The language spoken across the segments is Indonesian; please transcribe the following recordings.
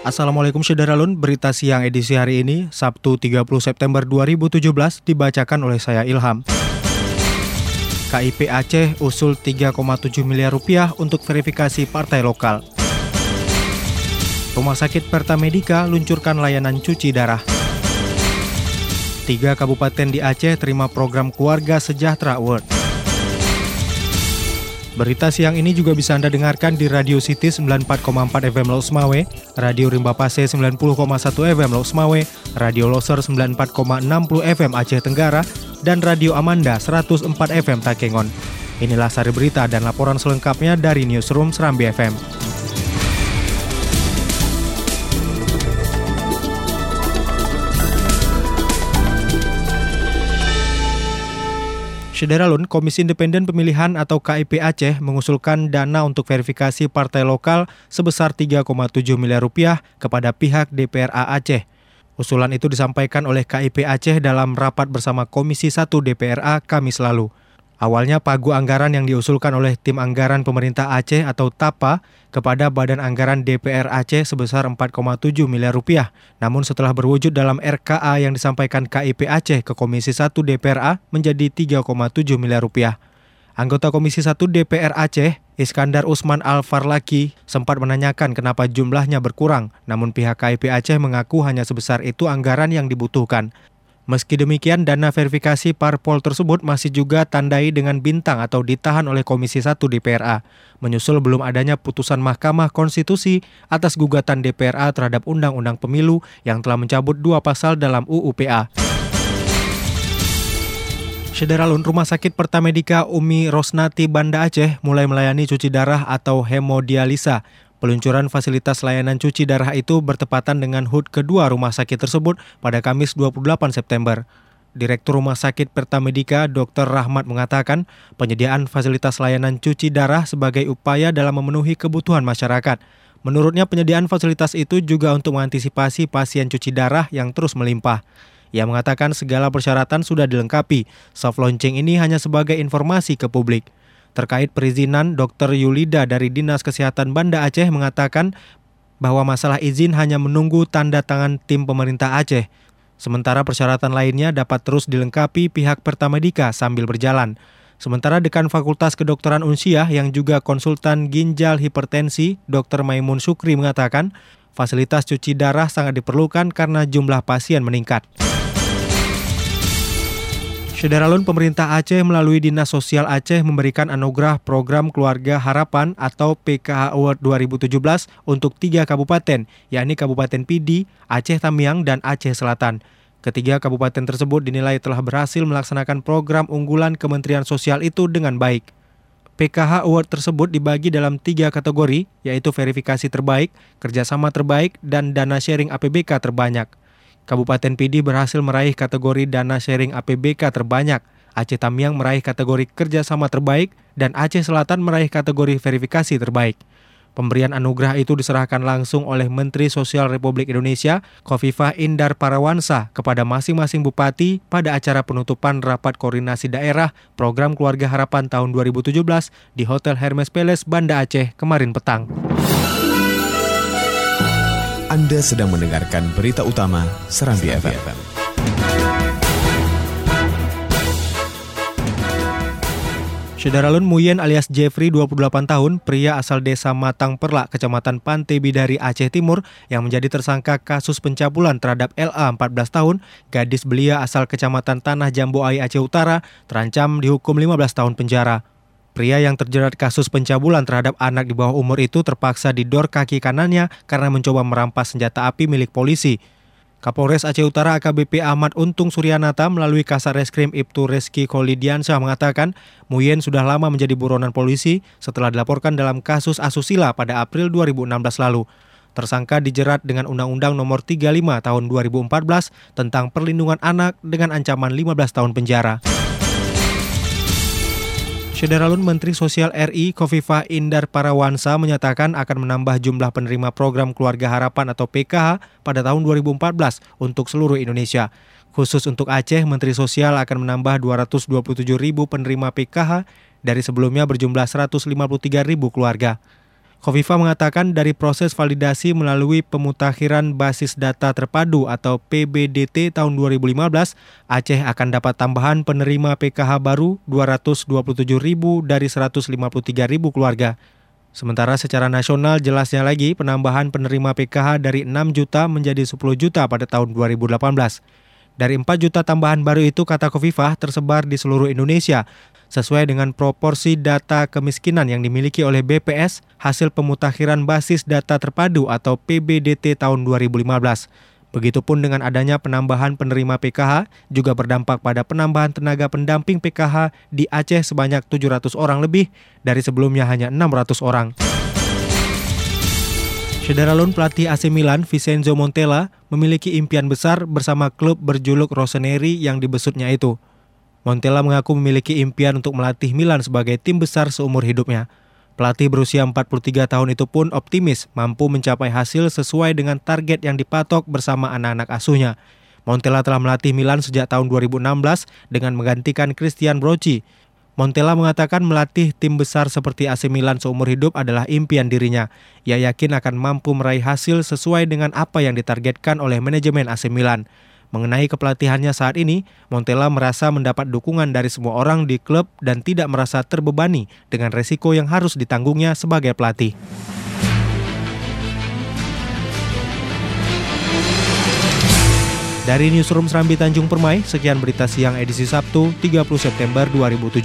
Assalamualaikum Syederalun, berita siang edisi hari ini, Sabtu 30 September 2017, dibacakan oleh saya Ilham. KIP Aceh usul 3,7 miliar rupiah untuk verifikasi partai lokal. Rumah sakit Pertamedika luncurkan layanan cuci darah. Tiga kabupaten di Aceh terima program keluarga sejahtera Award. Berita siang ini juga bisa Anda dengarkan di Radio City 94,4 FM Los Mawe, Radio Rimba Pase 90,1 FM Los Mawe, Radio Loser 94,60 FM Aceh Tenggara, dan Radio Amanda 104 FM Takengon. Inilah sari berita dan laporan selengkapnya dari Newsroom Serambi FM. Syederalun, Komisi Independen Pemilihan atau KIP Aceh mengusulkan dana untuk verifikasi partai lokal sebesar 3,7 miliar rupiah kepada pihak DPRA Aceh. Usulan itu disampaikan oleh KIP Aceh dalam rapat bersama Komisi 1 DPRA Kamis lalu. Awalnya pagu anggaran yang diusulkan oleh tim anggaran pemerintah Aceh atau TAPA kepada Badan Anggaran DPR Aceh sebesar 4,7 miliar rupiah. Namun setelah berwujud dalam RKA yang disampaikan KIP Aceh ke Komisi 1 DPRA menjadi 3,7 miliar rupiah. Anggota Komisi 1 DPR Aceh, Iskandar Usman Al-Farlaki, sempat menanyakan kenapa jumlahnya berkurang, namun pihak KIP Aceh mengaku hanya sebesar itu anggaran yang dibutuhkan. Meski demikian, dana verifikasi parpol tersebut masih juga tandai dengan bintang atau ditahan oleh Komisi 1 DPRA, menyusul belum adanya putusan Mahkamah Konstitusi atas gugatan DPRA terhadap Undang-Undang Pemilu yang telah mencabut dua pasal dalam UUPA. Sederalun Rumah Sakit Pertamedika Umi Rosnati Banda Aceh mulai melayani cuci darah atau hemodialisa Peluncuran fasilitas layanan cuci darah itu bertepatan dengan HUT kedua rumah sakit tersebut pada Kamis 28 September. Direktur Rumah Sakit Pertamedika Dr. Rahmat mengatakan penyediaan fasilitas layanan cuci darah sebagai upaya dalam memenuhi kebutuhan masyarakat. Menurutnya penyediaan fasilitas itu juga untuk mengantisipasi pasien cuci darah yang terus melimpah. Ia mengatakan segala persyaratan sudah dilengkapi. Soft launching ini hanya sebagai informasi ke publik. Terkait perizinan, Dr. Yulida dari Dinas Kesehatan Banda Aceh mengatakan bahwa masalah izin hanya menunggu tanda tangan tim pemerintah Aceh. Sementara persyaratan lainnya dapat terus dilengkapi pihak Pertamedika sambil berjalan. Sementara Dekan Fakultas Kedokteran Unsiah yang juga konsultan ginjal hipertensi, Dr. Maimun Sukri mengatakan, fasilitas cuci darah sangat diperlukan karena jumlah pasien meningkat. Sederalun pemerintah Aceh melalui Dinas Sosial Aceh memberikan anugerah program Keluarga Harapan atau PKH Award 2017 untuk tiga kabupaten, yakni Kabupaten Pidi, Aceh Tamiang, dan Aceh Selatan. Ketiga kabupaten tersebut dinilai telah berhasil melaksanakan program unggulan Kementerian Sosial itu dengan baik. PKH Award tersebut dibagi dalam tiga kategori, yaitu verifikasi terbaik, kerjasama terbaik, dan dana sharing APBK terbanyak. Kabupaten Pidi berhasil meraih kategori dana sharing APBK terbanyak. Aceh Tamiang meraih kategori kerjasama terbaik dan Aceh Selatan meraih kategori verifikasi terbaik. Pemberian anugerah itu diserahkan langsung oleh Menteri Sosial Republik Indonesia, Kofifah Indar Parawansa, kepada masing-masing bupati pada acara penutupan Rapat Koordinasi Daerah Program Keluarga Harapan tahun 2017 di Hotel Hermes Palace, Banda Aceh kemarin petang. Anda sedang mendengarkan berita utama Serambi, FM. FM. Syederalun Muyen alias Jeffrey 28 tahun, pria asal desa Matang Perlak, kecamatan Pantai Bidari, Aceh Timur, yang menjadi tersangka kasus pencabulan terhadap LA 14 tahun, gadis belia asal kecamatan Tanah Jambu Ai Aceh Utara, terancam dihukum 15 tahun penjara. Pria yang terjerat kasus pencabulan terhadap anak di bawah umur itu terpaksa didor kaki kanannya karena mencoba merampas senjata api milik polisi. Kapolres Aceh Utara AKBP Ahmad Untung Suryanata melalui Kasar Reskrim Ibtu Reski Kolidiansyah mengatakan Muyen sudah lama menjadi buronan polisi setelah dilaporkan dalam kasus asusila pada April 2016 lalu. Tersangka dijerat dengan Undang-Undang Nomor 35 Tahun 2014 tentang perlindungan anak dengan ancaman 15 tahun penjara. Syederalun Menteri Sosial RI Kofifa Indar Parawansa menyatakan akan menambah jumlah penerima program Keluarga Harapan atau PKH pada tahun 2014 untuk seluruh Indonesia. Khusus untuk Aceh, Menteri Sosial akan menambah 227 ribu penerima PKH dari sebelumnya berjumlah 153 ribu keluarga. Kofifa mengatakan dari proses validasi melalui pemutakhiran basis data terpadu atau PBDT tahun 2015, Aceh akan dapat tambahan penerima PKH baru 227 ribu dari 153 ribu keluarga. Sementara secara nasional jelasnya lagi penambahan penerima PKH dari 6 juta menjadi 10 juta pada tahun 2018. Dari 4 juta tambahan baru itu, kata Kofifah, tersebar di seluruh Indonesia, sesuai dengan proporsi data kemiskinan yang dimiliki oleh BPS hasil pemutakhiran basis data terpadu atau PBDT tahun 2015. Begitupun dengan adanya penambahan penerima PKH juga berdampak pada penambahan tenaga pendamping PKH di Aceh sebanyak 700 orang lebih dari sebelumnya hanya 600 orang. Federalun pelatih AC Milan Vincenzo Montella memiliki impian besar bersama klub berjuluk Rossoneri yang dibesutnya itu. Montella mengaku memiliki impian untuk melatih Milan sebagai tim besar seumur hidupnya. Pelatih berusia 43 tahun itu pun optimis mampu mencapai hasil sesuai dengan target yang dipatok bersama anak-anak asuhnya. Montella telah melatih Milan sejak tahun 2016 dengan menggantikan Christian Brocchi Montella mengatakan melatih tim besar seperti AC Milan seumur hidup adalah impian dirinya. Ia yakin akan mampu meraih hasil sesuai dengan apa yang ditargetkan oleh manajemen AC Milan. Mengenai kepelatihannya saat ini, Montella merasa mendapat dukungan dari semua orang di klub dan tidak merasa terbebani dengan resiko yang harus ditanggungnya sebagai pelatih. Dari Newsroom Serambi Tanjung Permai, sekian berita siang edisi Sabtu 30 September 2017.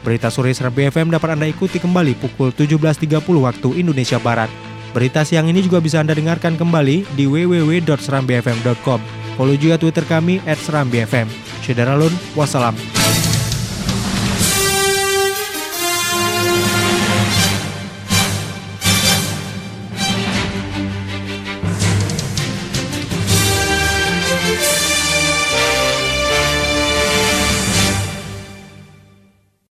Berita sore Serambi FM dapat Anda ikuti kembali pukul 17.30 waktu Indonesia Barat. Berita siang ini juga bisa Anda dengarkan kembali di www.serambifm.com. Follow juga Twitter kami at Serambi FM. Syederalun, wassalam.